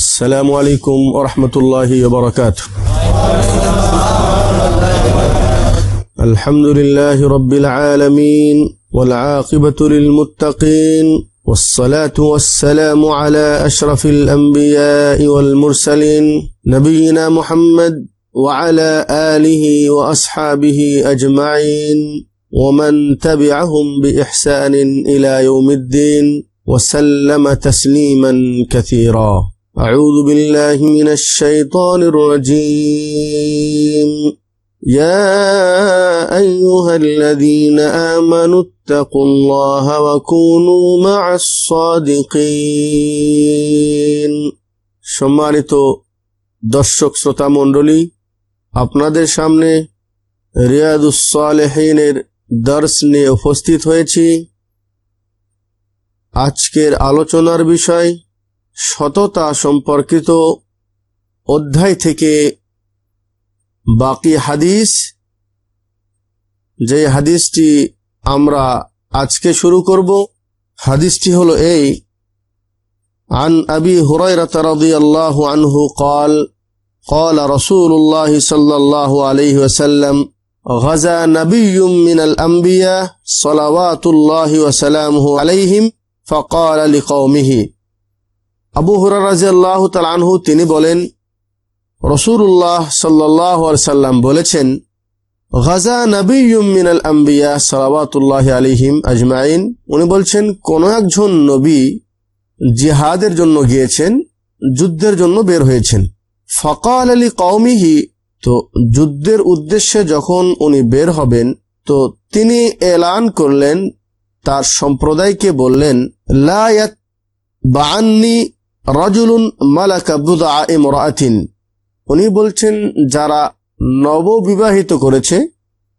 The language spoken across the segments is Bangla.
السلام عليكم ورحمة الله وبركاته. الحمد لله رب العالمين والعاقبة للمتقين والصلاة والسلام على أشرف الأنبياء والمرسلين نبينا محمد وعلى آله وأصحابه أجمعين ومن تبعهم بإحسان إلى يوم الدين وسلم تسليما كثيرا. أعوذ بالله من الشيطان الرجيم يا أيها الذين آمنوا اتقوا الله وكونوا مع الصادقين সম্মানিত দর্শক শ্রোতা মণ্ডলী আপনাদের সামনে রিয়াদুসালেহিনের দর্শ নিয়ে উপস্থিত হয়েছি আজকের আলোচনার বিষয় সততা সম্পর্কিত অধ্যায় থেকে বাকি হাদিস যে হাদিসটি আমরা আজকে শুরু করব হাদিসটি হলো এই عن أبي هريرة رضي الله عنه قال قال رسول الله صلى الله عليه وسلم غزا نبي من الأنبياء صلوات الله وسلامه عليهم فقال لقومه আবু হুরার রাজি আল্লাহ তালানহু তিনি বলেন রসুল্লাহ সাল্লাহ সাল্লাম বলেছেন, গাজা নবীম মিনাল আম্বিয়া সালাবাতুল্লাহ আলিহিম আজমাইন। উনি বলছেন, কোন একজন নবী জিহাদের জন্য গিয়েছেন, যুদ্ধের জন্য বের হয়েছেন। ফকাল আলী কৌমিহি তো যুদ্ধের উদ্দেশ্যে যখন উনি বের হবেন, তো তিনি এলান করলেন, তার সম্প্রদায়কে বললেন লায়াত বাআন্নি রাজুলুন মালাকা বুদা ইমরাতিন। উনি বলছেন, যারা নববিবাহিত করেছে,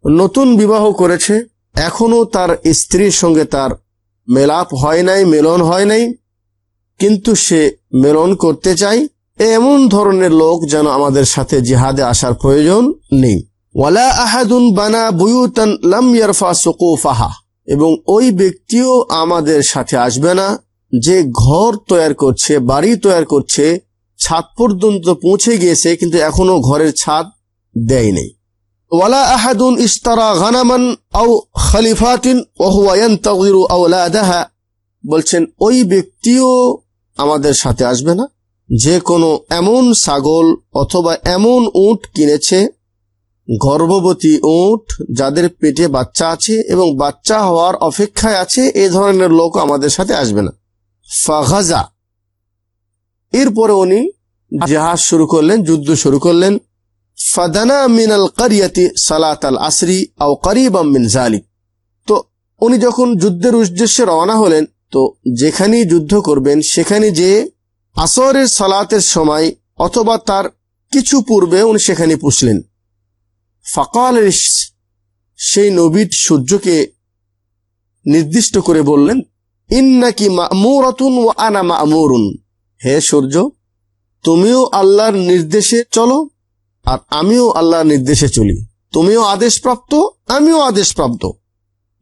নতুন বিবাহ করেছে, এখনও তার স্ত্রীর সঙ্গে তার মেলাপ হয় নাই, মেলন হয় নাই, কিন্তু সে মেলন করতে চায়, এমন ধরনের লোক যেন আমাদের সাথে জিহাদে আসার প্রয়োজন নেই। ওয়ালা আহাদুন বানা বুয়ুতান লাম ইয়ারফা সুকুফাহা। এবং ওই ব্যক্তিও আমাদের সাথে আসবে না যে ঘর তৈরি করছে, বাড়ি তৈরি করছে, ছাদ পর্যন্ত পৌঁছে গিয়েছে, কিন্তু এখনও ঘরের ছাদ দেয়নি। ওয়ালা আহাদুন ইস্তারা গানামান আও খালিফাতিন ওহুয়ায়ন তগিরু আওলাদাহা। বলছেন, ওই ব্যক্তিও আমাদের সাথে আসবে না। যে কোনো এমন ছাগল অথবা এমন উট কিনেছে, গর্ভবতী উট, যাদের পেটে বাচ্চা আছে এবং বাচ্চা হওয়ার অপেক্ষায় আছে, এ ধরনের লোক আমাদের সাথে আসবে না। ফাগাজা। এরপরে উনি জাহাজ শুরু করলেন, যুদ্ধ শুরু করলেন। ফাদানা মিনাল কারিয়াতি সালাত আল আসরি আও করিবাম মিন তো উনি যখন যুদ্ধের উদ্দেশ্যে রওনা হলেন, তো যেখানেই যুদ্ধ করবেন, সেখানে যে আসরের সালাতের সময় অথবা তার কিছু পূর্বে উনি সেখানে পুষলেন। ফকাল সেই নবীর সূর্যকে নির্দিষ্ট করে বললেন ইন্নাকি মামুরাতুন ও আনা মামুরুন। হে সূর্য, তুমিও আল্লাহর নির্দেশে চলো, আর আমিও আল্লাহর নির্দেশে চলি। তুমিও আদেশপ্রাপ্ত, আমিও আদেশপ্রাপ্ত।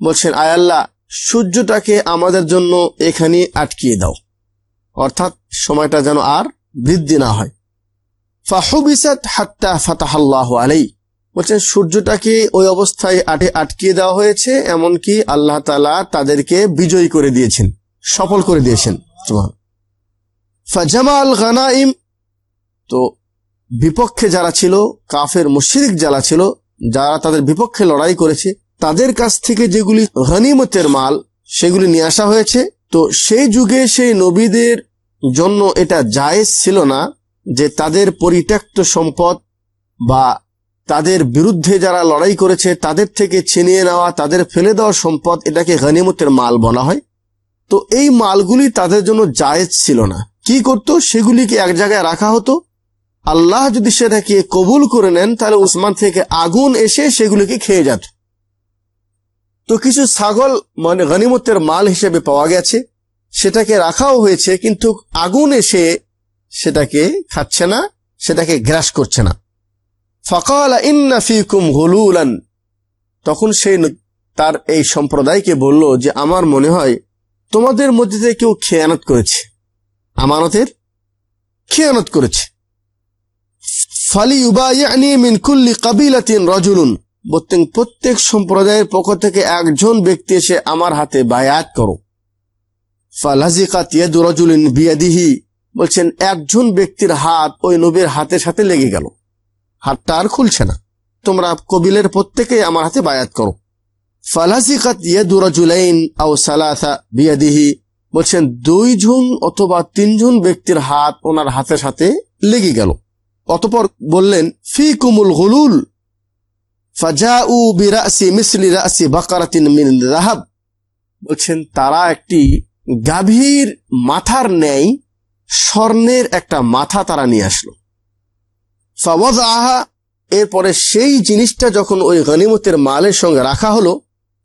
বলছেন, আয় আল্লাহ, সূর্যটাকে আমাদের জন্য এখানে আটকিয়ে দাও। অর্থাৎ সময়টা যেন আর বৃদ্ধি না হয়। ফাহুবিসাত হাত্তা ফাতাহাল্লাহ আলাই বলছেন সূর্যটাকে ওই অবস্থায় আটে, আটকিয়ে দেওয়া হয়েছে? এমনকি আল্লাহ তালা তাদেরকে বিজয়ী করে দিয়েছেন, সফল করে দিয়েছেন। ফাজামাল গানাইম, তো বিপক্ষে যারা ছিল, কাফের মুশরিক যারা ছিল, যারা তাদের বিপক্ষে লড়াই করেছে, তাদের কাছ থেকে যেগুলি গনিমতের মাল, সেগুলি নিয়ে আসা হয়েছে। তো সেই যুগে সেই নবীদের জন্য এটা জায়েজ ছিল না যে তাদের পরিত্যক্ত সম্পদ বা তাদের বিরুদ্ধে যারা লড়াই করেছে, তাদের থেকে ছিনিয়ে নেওয়া, তাদের ফেলে দেওয়া সম্পদ, এটাকে গনিমতের মাল বলা হয়। তো এই মালগুলি তাদের জন্য জায়েজ ছিল না। কি করতো? সেগুলিকে এক জায়গায় রাখা হতো। আল্লাহ যদি সেটাকে কবুল করে নেন, তাহলে উসমান থেকে আগুন এসে সেগুলিকে খেয়ে যেত। তো কিছু ছাগল মানে গনিমতের মাল হিসেবে পাওয়া গেছে। সেটাকে রাখাও হয়েছে, কিন্তু আগুন এসে সেটাকে খাচ্ছে না, সেটাকে গ্রাস করছে না। ফকাল ইন্নাফিকুম হলুলান তখন সেই তার এই সম্প্রদায়কে বলল যে, আমার মনে হয় তোমাদের মধ্যে কেউ খেয়ানত করেছে। আমানতের খেয়ানত করেছে। ফালি উবায়ানি মিন কুল্লি কাবিলাতিন রজুলুন। বলতেন প্রত্যেক সম্প্রদায়ের পক্ষ থেকে একজন ব্যক্তি এসে আমার হাতে বায়াত করো। ফালাজিকাত রজুলিন বিয়াদিহি। বলছেন, একজন ব্যক্তির হাত ওই নবীর হাতের সাথে লেগে গেল। হাতটা আর খুলছে না। তোমরা কবিলের প্রত্যেকে আমার হাতে বায়াত করো। ফালাজিকাত ইয়াদু রজুলাইন আও সালাসা বিয়াদিহি, বলছেন, দুইজন অথবা তিনজন ব্যক্তির হাত ওনার হাতের সাথে লেগে গেল। অতপর বললেন ফি কুমুল গুলুল, ফাজাউ বিরাসি রাসি বাকারাতিন মিন বলছেন, তারা একটি গাভীর মাথার ন্যায় স্বর্ণের একটা মাথা তারা নিয়ে আসলো। ফাওয়াজ আহা এরপরে সেই জিনিসটা যখন ওই গনিমতের মালের সঙ্গে রাখা হলো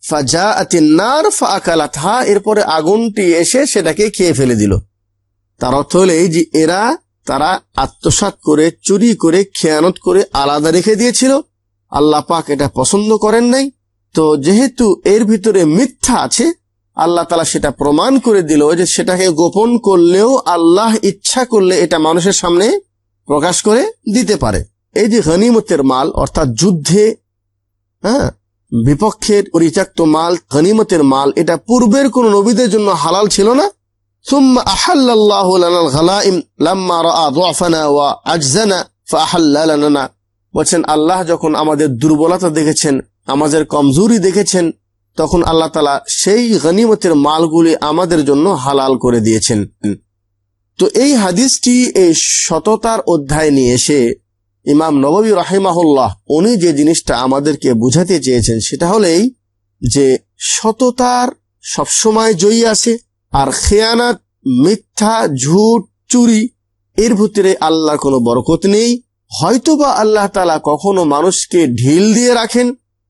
ফাজা আতিনার ফাকালাথা এরপরে আগুনটি এসে সেটাকে খেয়ে ফেলে দিল। তার অর্থ হলো যে এরা তারা আত্মসাত করে, চুরি করে, খেয়ানত করে আলাদা রেখে দিয়েছিল। আল্লাহ পাক এটা পছন্দ করেন নাই। তো যেহেতু এর ভিতরে মিথ্যা আছে, আল্লাহ তালা সেটা প্রমাণ করে দিল যে সেটাকে গোপন করলেও আল্লাহ ইচ্ছা করলে এটা মানুষের সামনে প্রকাশ করে দিতে পারে এই যে গনিমতের মাল অর্থাৎ যুদ্ধে হ্যাঁ বিপক্ষের পরিত্যক্ত মাল গনিমতের মাল এটা পূর্বের কোন নবীদের জন্য হালাল ছিল না ثم أحل الله لنا الغلائم لما رأى ضعفنا وعجزنا فأحل لنا বলছেন আল্লাহ যখন আমাদের দুর্বলতা দেখেছেন আমাদের কমজোরি দেখেছেন তখন আল্লাহ তালা সেই গনিমতের মালগুলি আমাদের জন্য হালাল করে দিয়েছেন তো এই হাদিসটি এই সততার অধ্যায় নিয়ে এসে ইমাম নবী রাহিমাহুল্লাহ উনি যে জিনিসটা আমাদেরকে বুঝাতে চেয়েছেন, সেটা হলেই যে সততার সবসময় জয়ী আছে আর খেয়ানাত, মিথ্যা, ঝুট, চুরি, এর ভিতরে আল্লাহর কোনো বরকত নেই। হয়তোবা আল্লাহ তালা কখনো মানুষকে ঢিল দিয়ে রাখেন,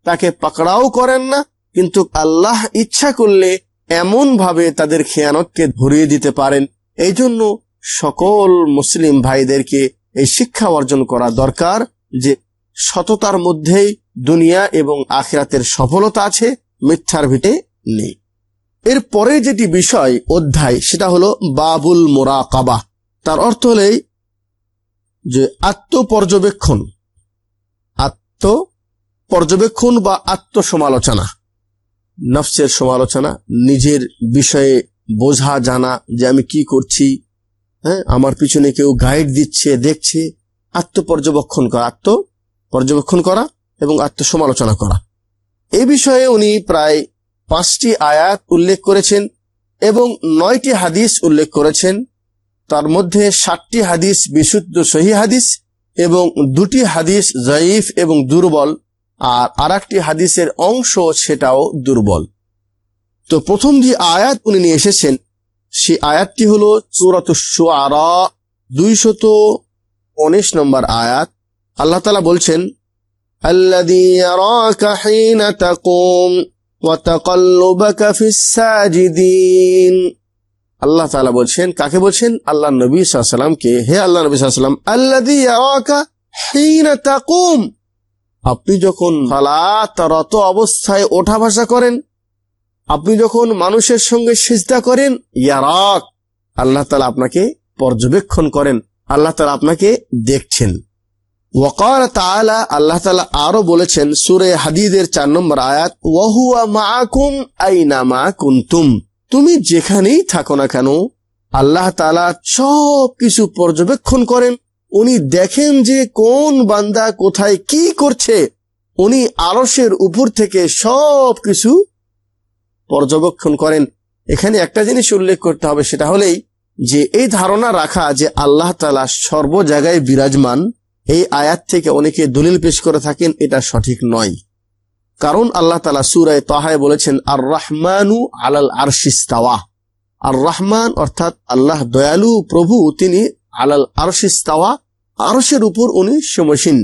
তাকে পাকড়াও করেন না, কিন্তু আল্লাহ ইচ্ছা করলে এমন ভাবে তাদের খেয়ানতকে ধরিয়ে দিতে পারেন। এই জন্য সকল মুসলিম ভাইদেরকে এই শিক্ষা অর্জন করা দরকার যে সততার মধ্যেই দুনিয়া এবং আখিরাতের সফলতা আছে, মিথ্যার ভিটে নেই। এর পরে যেটি বিষয়, অধ্যায়, সেটা হলো বাবুল মোরাকাবা। তার অর্থ হলেই যে আত্মপর্যবেক্ষণ। আত্ম পর্যবেক্ষণ বা আত্মসমালোচনা। নফসের সমালোচনা, নিজের বিষয়ে বোঝা জানা যে আমি কি করছি হ্যাঁ? আমার পিছনে কেউ গাইড দিচ্ছে, দেখছে। আত্মপর্যবেক্ষণ করা আত্ম পর্যবেক্ষণ করা এবং আত্মসমালোচনা করা। এই বিষয়ে উনি প্রায় পাঁচটি আয়াত উল্লেখ করেছেন এবং নয়টি হাদিস উল্লেখ করেছেন। তার মধ্যে ষাটটি হাদিস বিশুদ্ধ সহি হাদিস এবং দুটি হাদিস জয়ীফ এবং দুর্বল, আর আর হাদিসের অংশ সেটাও দুর্বল। তো প্রথম যে আয়াত উনি নিয়ে এসেছেন, সেই আয়াতটি হলো চোরাত সোয়ারা দুইশত উনিশ নম্বর আয়াত। আল্লাহ তালা বলছেন আল্লাহ তালা বলছেন, কাকে বলছেন? আল্লাহ নবী সাল্লামকে হে আল্লাহ নবী সাল্লাম তাকুম। আপনি যখন সালাত অবস্থায় ওঠা ভাষা করেন আপনি যখন মানুষের সঙ্গে সিজদা করেন ইয়ারাক আল্লাহ তালা আপনাকে পর্যবেক্ষণ করেন, আল্লাহ তালা আপনাকে দেখছেন। ওয়াকার আল্লাহ তালা আরও বলেছেন, সুরে হাদিদের চার নম্বর আয়াত ওয়াহুয়া কুন্তুম। তুমি যেখানেই থাকো না কেন, আল্লাহ সব কিছু পর্যবেক্ষণ করেন। উনি দেখেন যে কোন বান্দা কোথায় কি করছে। উনি আরসের উপর থেকে সব কিছু পর্যবেক্ষণ করেন। এখানে একটা জিনিস উল্লেখ করতে হবে, সেটা হলেই যে এই ধারণা রাখা যে আল্লাহ তালা সর্ব জায়গায় বিরাজমান, এই আয়াত থেকে অনেকে দলিল পেশ করে থাকেন, এটা সঠিক নয়। কারণ আল্লাহ তালা সুরায় তাহায় বলেছেন আর রহমানু আলাল আরশিস্তাওয়া আর রহমান অর্থাৎ আল্লাহ দয়ালু প্রভু, তিনি আলাল আরশিস্তাওয়া আরসের উপর উনি সমসীন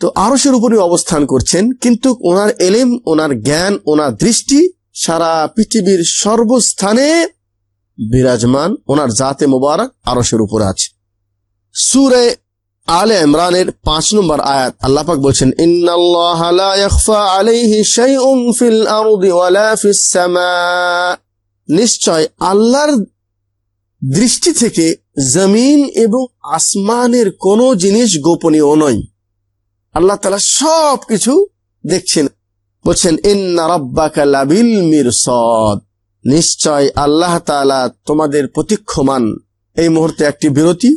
তো আরসের উপরই অবস্থান করছেন, কিন্তু ওনার এলেম, ওনার জ্ঞান, ওনার দৃষ্টি সারা পৃথিবীর সর্বস্থানে বিরাজমান, ওনার জাতে মোবারক আরসের উপর আছে। সুরে আলে ইমরানের পাঁচ নম্বর আয়াত আল্লাপাক বলছেন নিশ্চয় আল্লাহর দৃষ্টি থেকে জমিন এবং আসমানের কোনো জিনিস গোপনীয় নয়। আল্লাহ তালা সব কিছু দেখছেন। বলছেন, ইন্না রব্বাকা লাবিল মিরসদ। নিশ্চয় আল্লাহ তালা তোমাদের প্রতীক্ষমান এই মুহূর্তে একটি বিরতি।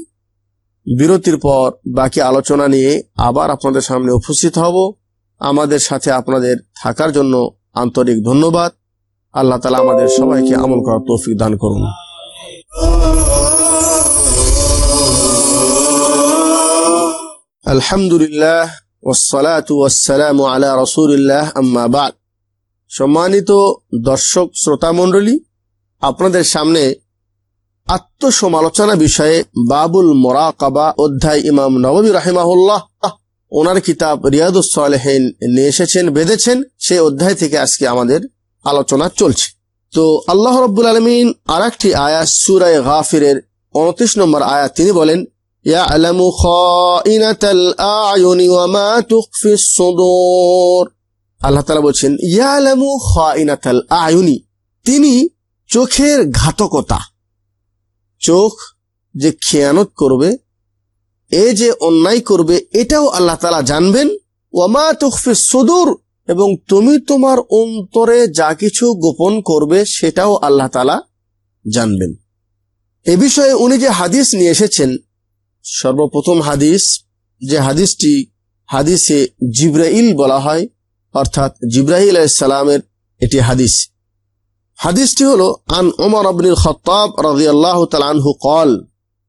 বিরতির পর বাকি আলোচনা নিয়ে আবার আপনাদের সামনে উপস্থিত হব। আমাদের সাথে আপনাদের থাকার জন্য আন্তরিক ধন্যবাদ। আল্লাহ তালা আমাদের সবাইকে আমল করার তৌফিক দান করুন। আলহামদুলিল্লাহ আলা সম্মানিত দর্শক শ্রোতা মণ্ডলী, আপনাদের সামনে আত্মসমালোচনা বিষয়ে বাবুল মোরাকাবা অধ্যায় ইমাম নবী রাহিমাহুল্লাহ, ওনার কিতাব রিয়াদুসলেহীন নিয়ে এসেছেন, বেঁধেছেন। সেই অধ্যায় থেকে আজকে আমাদের আলোচনা চলছে। তো আল্লাহ রব্বুল আলমিন আর একটি আয়াত, সুরায় গাফিরের উনত্রিশ নম্বর আয়াত তিনি বলেন يعلم خائنة الأعين وما تخفي الصدور আল্লাহ তালা বলছেন ইয়ালামু খাইনাতাল আয়ুনি তিনি চোখের ঘাতকতা চোখ যে খেয়ানত করবে এ যে অন্যায় করবে এটাও আল্লাহ তালা জানবেন ওয়ামা তুখফি সুদূর এবং তুমি তোমার অন্তরে যা কিছু গোপন করবে সেটাও আল্লাহ তালা জানবেন এ বিষয়ে উনি যে হাদিস নিয়ে এসেছেন সর্বপ্রথম হাদিস, যে হাদিসটি হাদিসে জিব্রাইল বলা হয়, অর্থাৎ জিব্রাহিল সালামের এটি হাদিস। হাদিসটি হল, আন ওমর আবিন খত্তাব রাজি আল্লাহ তালানহু কল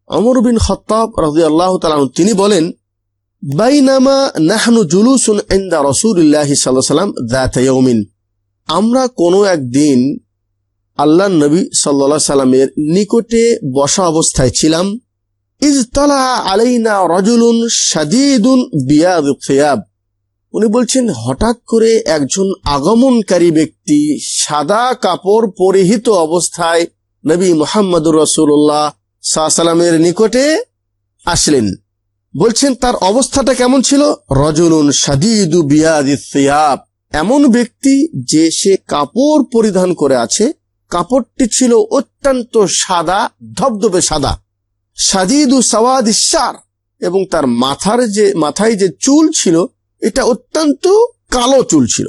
অমর বিন খত্তাব রাজি আল্লাহ তালানহু তিনি বলেন, বাইনামা জুলুসুন আমরা কোনো একদিন আল্লাহ নবী সাল্লা সাল্লামের নিকটে বসা অবস্থায় ছিলাম ইজতলা আলাইনা রজুলুন সাদিদুন উনি বলছেন, হঠাৎ করে একজন আগমনকারী ব্যক্তি সাদা কাপড় পরিহিত অবস্থায় নবী মোহাম্মদুর রসুল্লাহ সাল্লামের নিকটে আসলেন। বলছেন, তার অবস্থাটা কেমন ছিল? রজুলুন সাদিদু বিয়াদ এমন ব্যক্তি যে সে কাপড় পরিধান করে আছে। কাপড়টি ছিল অত্যন্ত সাদা, ধবধবে সাদা। সাদিদু সওয়াদ ইসার এবং তার মাথার যে, মাথায় যে চুল ছিল, এটা অত্যন্ত কালো চুল ছিল।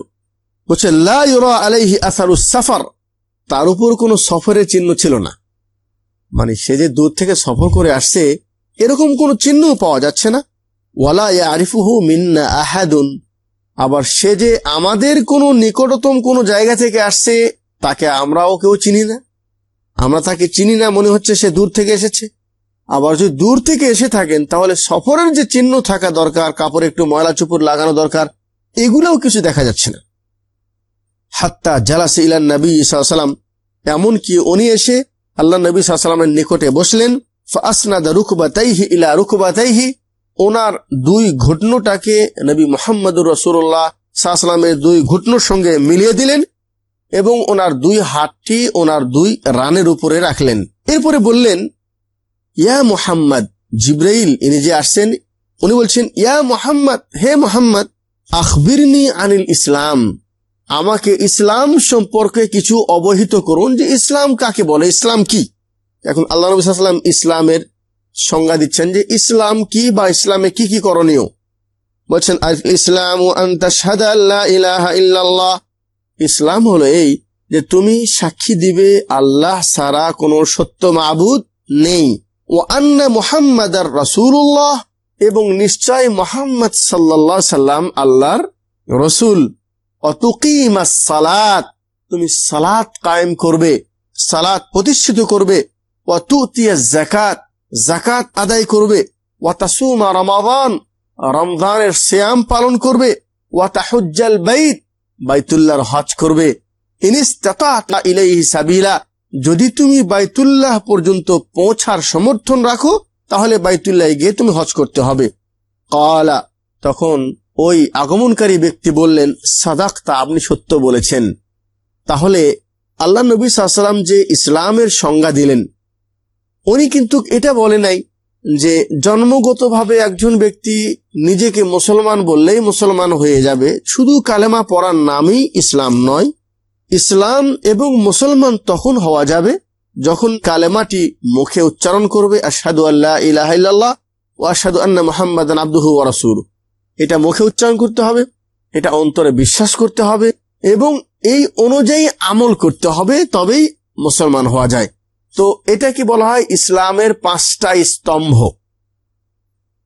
বলছে লাইরা আলাইহি আসারু সাফার, তার উপর কোনো সফরের চিহ্ন ছিল না। মানে সে যে দূর থেকে সফর করে আসছে, এরকম কোনো চিহ্ন পাওয়া যাচ্ছে না। ওয়ালা আরিফুহু মিন্না আহাদুন, আবার সে যে আমাদের কোনো নিকটতম কোনো জায়গা থেকে আসছে, তাকে আমরাও কেউ চিনি না। আমরা তাকে চিনি না, মনে হচ্ছে সে দূর থেকে এসেছে। আবার যদি দূর থেকে এসে থাকেন, তাহলে সফরের যে চিহ্ন থাকা দরকার, কাপড়ে একটু ময়লা চুপুর লাগানো দরকার, এগুলোও কিছু দেখা যাচ্ছে না। হাত্তা জালাসে ইলান নবী সাল্লাম এমনকি উনি এসে আল্লাহ নবী সাল্লামের নিকটে বসলেন রুকবাতাইহি ইলা ওনার দুই ঘটনোটাকে নবী মোহাম্মদুর রসুল্লাহ সাহসালামের দুই ঘটনোর সঙ্গে মিলিয়ে দিলেন এবং ওনার দুই হাতটি ওনার দুই রানের উপরে রাখলেন। এরপরে বললেন ইয়া মোহাম্মদ। জিব্রাইল ইনি যে আসছেন, উনি বলছেন, ইয়া মোহাম্মদ, হে মোহাম্মদ, আখবিরনি আনিল ইসলাম। আমাকে ইসলাম সম্পর্কে কিছু অবহিত করুন যে ইসলাম কাকে বলে, ইসলাম কি? এখন আল্লাহ নবী সাল্লাম ইসলামের সংজ্ঞা দিচ্ছেন যে ইসলাম কি বা ইসলামে কি কি করণীয়? বলছেন ইসলাম ইসলাম হলো এই যে তুমি সাক্ষী দিবে, আল্লাহ সারা কোনো সত্য মাবুদ নেই। ও আন্না মোহাম্মদ আর রসুল্লাহ এবং নিশ্চয় মোহাম্মদ সাল্লা সাল্লাম আল্লাহর রসুল। অতুকিমা সালাত, তুমি সালাত কায়েম করবে, সালাত প্রতিষ্ঠিত করবে। অতুতিয়া জাকাত জাকাত আদায় করবে। ওয়াতাসুমা রমাদান, রমজানের শ্যাম পালন করবে। ওয়াতাহুজ্জাল বাইত, বাইতুল্লাহর হজ করবে। ইনিস্তাতা ইলাইহি সাবিলা যদি তুমি বাইতুল্লাহ পর্যন্ত পৌঁছার সমর্থন রাখো, তাহলে বাইতুল্লাহ গিয়ে তুমি হজ করতে হবে। কলা, তখন ওই আগমনকারী ব্যক্তি বললেন, সাদাক্তা, আপনি সত্য বলেছেন। তাহলে আল্লাহ নবী সাল্লাম যে ইসলামের সংজ্ঞা দিলেন, উনি কিন্তু এটা বলে নাই যে জন্মগতভাবে একজন ব্যক্তি নিজেকে মুসলমান বললেই মুসলমান হয়ে যাবে। শুধু কালেমা পড়ার নামই ইসলাম নয় ইসলাম এবং মুসলমান তখন হওয়া যাবে যখন কালেমাটি মুখে উচ্চারণ করবে আসাদু আল্লাহ ইলাহ ও আসাদু আন্না মোহাম্মদ আব্দুহু রাসুল এটা মুখে উচ্চারণ করতে হবে, এটা অন্তরে বিশ্বাস করতে হবে এবং এই অনুযায়ী আমল করতে হবে, তবেই মুসলমান হওয়া যায়। তো এটা কি বলা হয় ইসলামের পাঁচটা স্তম্ভ।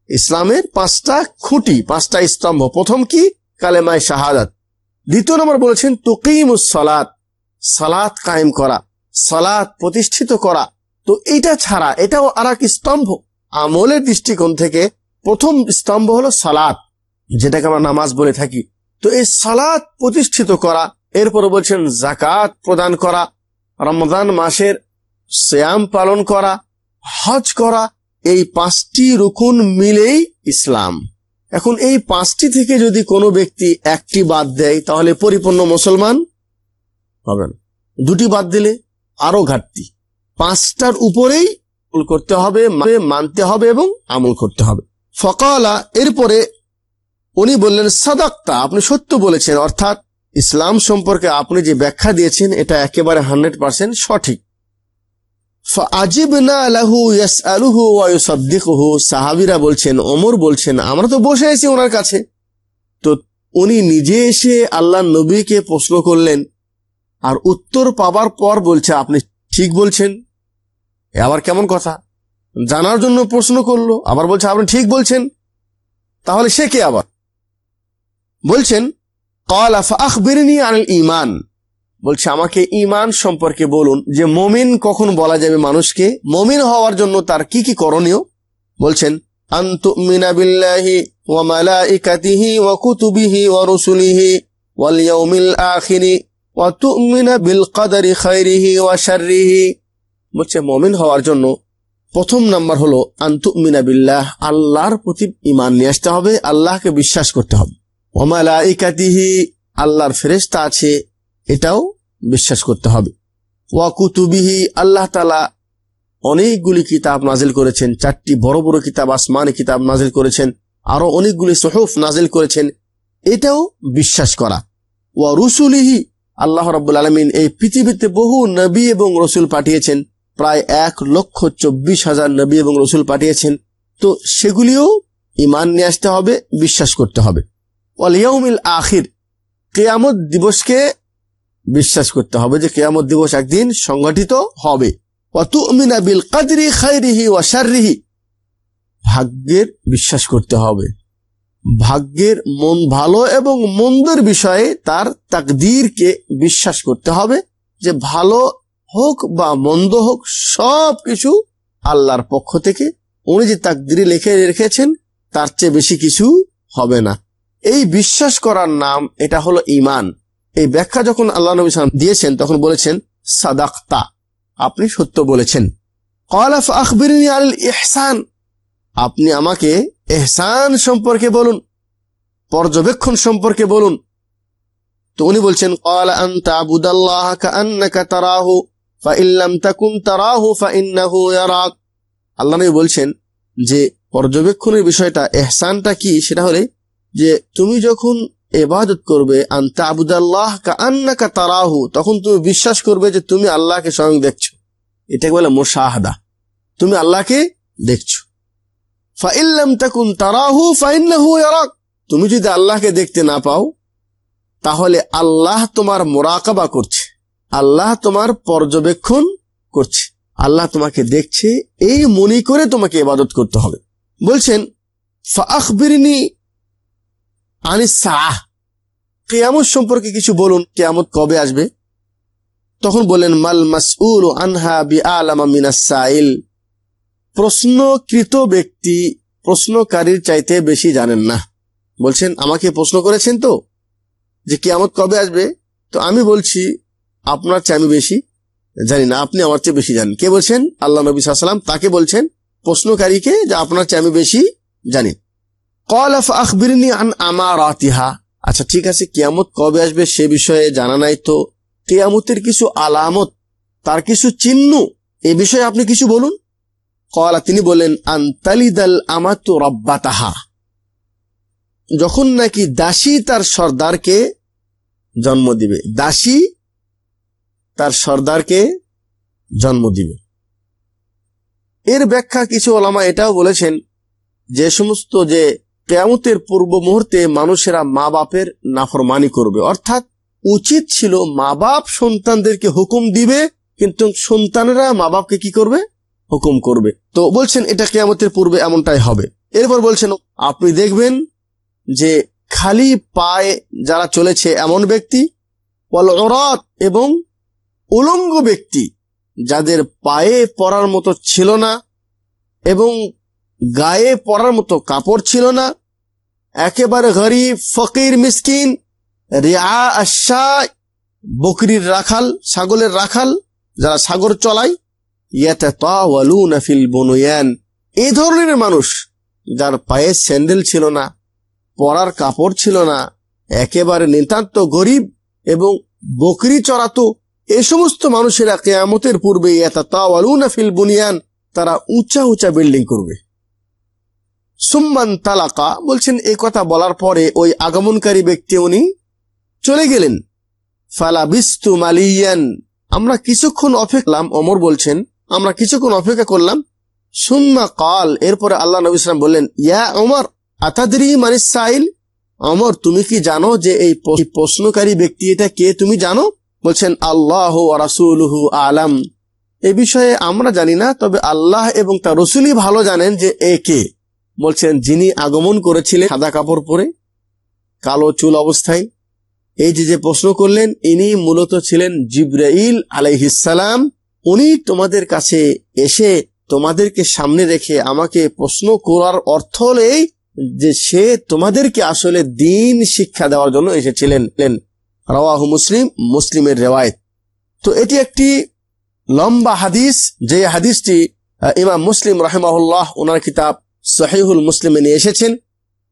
ইসলামের পাঁচটা খুঁটি, পাঁচটা স্তম্ভ। প্রথম কি? কালেমায় শাহাদাত। দ্বিতীয় নম্বর বলেছেন তুকিমুস সালাত সালাত কায়েম করা, সালাত প্রতিষ্ঠিত করা। তো এটা ছাড়া, এটাও আর এক স্তম্ভ। আমলের দৃষ্টিকোণ থেকে প্রথম স্তম্ভ হলো সালাত, যেটাকে আমরা নামাজ বলে থাকি। তো এই সালাত প্রতিষ্ঠিত করা, এরপরে বলছেন, জাকাত প্রদান করা রমজান মাসের শ্যাম পালন করা, হজ করা, এই পাঁচটি রুকুন মিলেই ইসলাম। এখন এই পাঁচটি থেকে যদি কোনো ব্যক্তি একটি বাদ দেয়, তাহলে পরিপূর্ণ মুসলমান হবেন দুটি বাদ দিলে আরও ঘাটতি। পাঁচটার উপরেই করতে হবে মানতে হবে এবং আমল করতে হবে। ফকালা, এরপরে উনি বললেন, সাদাক্তা, আপনি সত্য বলেছেন, অর্থাৎ ইসলাম সম্পর্কে আপনি যে ব্যাখ্যা দিয়েছেন, এটা একেবারে হান্ড্রেড পার্সেন্ট সঠিক। সাহাবিরা বলছেন অমর বলছেন, আমরা তো বসে আছি ওনার কাছে। তো উনি নিজে এসে আল্লাহ নবীকে প্রশ্ন করলেন, আর উত্তর পাবার পর বলছে, আপনি ঠিক বলছেন? আবার কেমন কথা? জানার জন্য প্রশ্ন করল, আবার বলছে, আপনি ঠিক বলছেন? তাহলে সে কে আবার? বলছেন কল আফ আখবির ইমান বলছে, আমাকে ইমান সম্পর্কে বলুন, যে মমিন কখন বলা যাবে মানুষকে? মমিন হওয়ার জন্য তার কি কি করণীয়? বলছেন বিল্লাহি ওয়া কুতুবিহি বিল কদরি খাইরিহি বলছে, মমিন হওয়ার জন্য প্রথম নাম্বার হলো আন্তুমিনা বিল্লাহ, আল্লাহর প্রতি ইমান নিয়ে আসতে হবে, আল্লাহকে বিশ্বাস করতে হবে। ওমালাইকাতিহি আল্লাহর ফেরেস্তা আছে এটাও বিশ্বাস করতে হবে। ওয়াকুতুবিহি আল্লাহ তালা অনেকগুলি কিতাব নাজিল করেছেন, চারটি বড় বড় কিতাব, আসমানি কিতাব নাজিল করেছেন আরও অনেকগুলি সহফ নাজিল করেছেন। এটাও বিশ্বাস করা। ওয়া রুসুলিহি, আল্লাহ রব্বুল আলমিন এই পৃথিবীতে বহু নবী এবং রসুল পাঠিয়েছেন, প্রায় এক লক্ষ চব্বিশ হাজার নবী এবং রসুল পাঠিয়েছেন। তো সেগুলিও ইমান নিয়ে আসতে হবে, বিশ্বাস করতে হবে। ওয়ালিয়াউমিল আখির, কেয়ামত দিবসকে বিশ্বাস করতে হবে যে কেয়ামত দিবস একদিন সংগঠিত হবে। খাইরিহি ভাগ্যের বিশ্বাস করতে হবে। ভাগ্যের মন ভালো এবং মন্দের বিষয়ে তার তাকদীরকে বিশ্বাস করতে হবে যে ভালো হোক বা মন্দ হোক সব কিছু আল্লাহর পক্ষ থেকে। উনি যে তাকদিরে লিখে রেখেছেন, তার চেয়ে বেশি কিছু হবে না। এই বিশ্বাস করার নাম, এটা হলো ইমান এই ব্যাখ্যা যখন আল্লাহ নবী সালাম দিয়েছেন, তখন বলেছেন, সাদাক্তা। আপনি সত্য বলেছেন। ইহসান। আপনি আমাকে এহসান সম্পর্কে বলুন, পর্যবেক্ষণ সম্পর্কে বলুন। তো উনি বলছেন আল্লাহ নবী বলছেন যে, পর্যবেক্ষণের বিষয়টা এহসানটা কি? সেটা হলে যে, তুমি যখন এবাদত করবে আন্তা আবুদাল্লাহ কান্নাকা তারাহু। তখন তুমি বিশ্বাস করবে যে তুমি আল্লাহকে স্বয়ং দেখছ। এটাকে বলে মোশাহাদা। তুমি আল্লাহকে দেখছ। ফাইল্লাম তাকুন তারাহু, ফাইন্নাহু ইয়ারাক। তুমি যদি আল্লাহকে দেখতে না পাও, তাহলে আল্লাহ তোমার মোরাকাবা করছে। আল্লাহ তোমার পর্যবেক্ষণ করছে। আল্লাহ তোমাকে দেখছে, এই মনে করে তোমাকে ইবাদত করতে হবে। বলছেন ফা ফাখবিরনি আনিস সাহ, কেয়ামত সম্পর্কে কিছু বলুন, কেয়ামত কবে আসবে? তখন বলেন মাল মাসউল আনহা বি আলামা মিনাসাইল প্রশ্নকৃত ব্যক্তি প্রশ্নকারীর চাইতে বেশি জানেন না। বলছেন, আমাকে প্রশ্ন করেছেন তো, যে কেয়ামত কবে আসবে? তো আমি বলছি, আপনার চেয়ে আমি বেশি জানি না, আপনি আমার চেয়ে বেশি জানেন। কে বলছেন? আল্লাহ নবী সাল্লাম তাকে বলছেন, প্রশ্নকারীকে যে আপনার চেয়ে আমি বেশি জানি। আন আচ্ছা ঠিক আছে, কিয়ামত কবে আসবে সে বিষয়ে জানা নাই তো। কেয়ামতের কিছু আলামত, তার কিছু চিহ্ন, এ বিষয়ে আপনি কিছু বলুন। কলা তিনি বলেন আন্তালিদাল আমাতু রব্বাতাহা। যখন নাকি দাসী তার সর্দারকে জন্ম দিবে, দাসী তার সর্দারকে জন্ম দিবে। এর ব্যাখ্যা কিছু ওলামা এটাও বলেছেন, যে সমস্ত যে কেয়ামতের পূর্ব মুহূর্তে মানুষেরা মা বাপের নাফরমানি করবে। অর্থাৎ উচিত ছিল মা বাপ সন্তানদেরকে হুকুম দিবে, কিন্তু সন্তানেরা মা বাপকে কি করবে? হুকুম করবে। তো বলছেন, এটা কেয়ামতের পূর্বে এমনটাই হবে। এরপর বলছেন, আপনি দেখবেন যে খালি পায়ে যারা চলেছে এমন ব্যক্তি অরত এবং উলঙ্গ ব্যক্তি, যাদের পায়ে পরার মতো ছিল না এবং গায়ে পরার মতো কাপড় ছিল না। একেবারে গরিব, ফকির, মিসকিন। রিয়া আশা, বকরির রাখাল, ছাগলের রাখাল, যারা সাগর চলায়। ফিল বনুয়ান। এই ধরনের মানুষ যার পায়ে স্যান্ডেল ছিল না, পরার কাপড় ছিল না, একেবারে নিতান্ত গরিব এবং বকরি চড়াতো এ সমস্ত মানুষেরা কেয়ামতের পূর্বে ফিল বুনিয়ান, তারা উঁচা উঁচা বিল্ডিং করবে। সুম্মান তালাকা বলছেন, এ কথা বলার পরে ওই আগমনকারী ব্যক্তি উনি চলে গেলেন। ফালা বিস্তু মালিয়ান। আমরা কিছুক্ষণ অপেক্ষলাম অমর বলছেন, আমরা কিছুক্ষণ অপেক্ষা করলাম। সুম্মা কাল, এরপরে আল্লাহ নবী ইসলাম বললেন, ইয়া অমর আতাদি মানিস সাইল? অমর তুমি কি জানো যে এই প্রশ্নকারী ব্যক্তি এটা কে তুমি জানো? বলছেন, আল্লাহ রাসুলহু আলাম। এ বিষয়ে আমরা জানি না, তবে আল্লাহ এবং তার রসুলই ভালো জানেন যে এ কে। বলছেন, যিনি আগমন করেছিলেন সাদা কাপড় পরে, কালো চুল অবস্থায়, এই যে যে প্রশ্ন করলেন, ইনি মূলত ছিলেন জিব্রাইল আলাইহিসালাম উনি তোমাদের কাছে এসে তোমাদেরকে সামনে রেখে আমাকে প্রশ্ন করার অর্থ হলেই যে সে তোমাদেরকে আসলে দিন শিক্ষা দেওয়ার জন্য এসেছিলেন। রওয়াহু মুসলিম, মুসলিমের রেওয়ায়ত। তো এটি একটি লম্বা হাদিস, যে হাদিসটি ইমাম মুসলিম রাহেমাহুল্লাহ ওনার কিতাব সহিহুল মুসলিমে নিয়ে এসেছেন।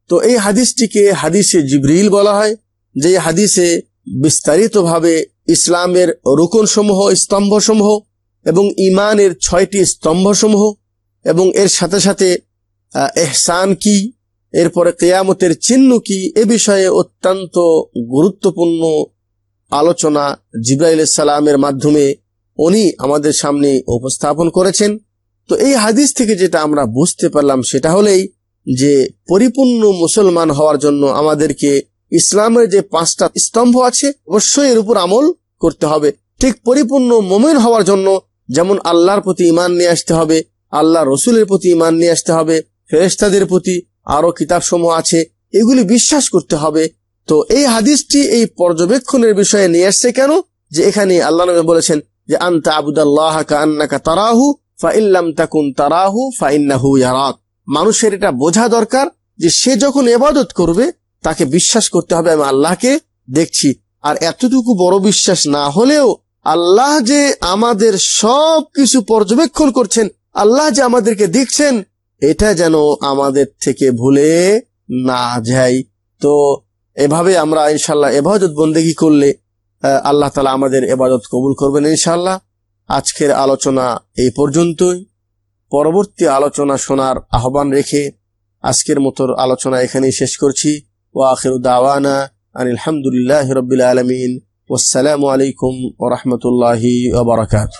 তো এই হাদিসটিকে হাদিসে জিবরিল বলা হয়, যে হাদিসে বিস্তারিতভাবে ইসলামের রুকনসমূহ, স্তম্ভসমূহ এবং ইমানের ছয়টি স্তম্ভসমূহ এবং এর সাথে সাথে এহসান কি, এরপরে কেয়ামতের চিহ্ন কি, এ বিষয়ে অত্যন্ত গুরুত্বপূর্ণ আলোচনা জিব্রাইল সালামের মাধ্যমে উনি আমাদের সামনে উপস্থাপন করেছেন। তো এই হাদিস থেকে যেটা আমরা বুঝতে পারলাম, সেটা হলেই যে পরিপূর্ণ মুসলমান হওয়ার জন্য আমাদেরকে ইসলামের যে পাঁচটা স্তম্ভ আছে, অবশ্যই এর উপর আমল করতে হবে। ঠিক পরিপূর্ণ মোমেন হওয়ার জন্য যেমন আল্লাহর প্রতি ইমান নিয়ে আসতে হবে, আল্লাহ রসুলের প্রতি ইমান নিয়ে আসতে হবে ফেরেস্তাদের প্রতি আরও কিতাব সমূহ আছে, এগুলি বিশ্বাস করতে হবে। তো এই হাদিসটি এই পর্যবেক্ষণের বিষয়ে নিয়ে আসছে কেন? যে এখানে আল্লাহ বলেছেন যে, আন্তা আবুদাল্লাহ কান্নাকা তারাহু ফাইল্লাম তাকুন তারাহু ফাইন্নাহু ইয়ারাক। মানুষের এটা বোঝা দরকার যে সে যখন এবাদত করবে, তাকে বিশ্বাস করতে হবে আমি আল্লাহকে দেখছি। আর এতটুকু বড় বিশ্বাস না হলেও আল্লাহ যে আমাদের সব কিছু পর্যবেক্ষণ করছেন, আল্লাহ যে আমাদেরকে দেখছেন, এটা যেন আমাদের থেকে ভুলে না যাই তো এভাবে আমরা ইনশাল্লাহ এবাদত বন্দেগি করলে আল্লাহ তালা আমাদের এবাদত কবুল করবেন ইনশাল্লাহ আজকের আলোচনা এই পর্যন্তই। পরবর্তী আলোচনা শোনার আহ্বান রেখে আজকের মতো আলোচনা এখানেই শেষ করছি। ও আখির দাওয়ানা আলহামদুলিল্লাহ রবিল আলমিন। ওসালামু আলাইকুম ওরহমতুল্লাহি ওবরাকাত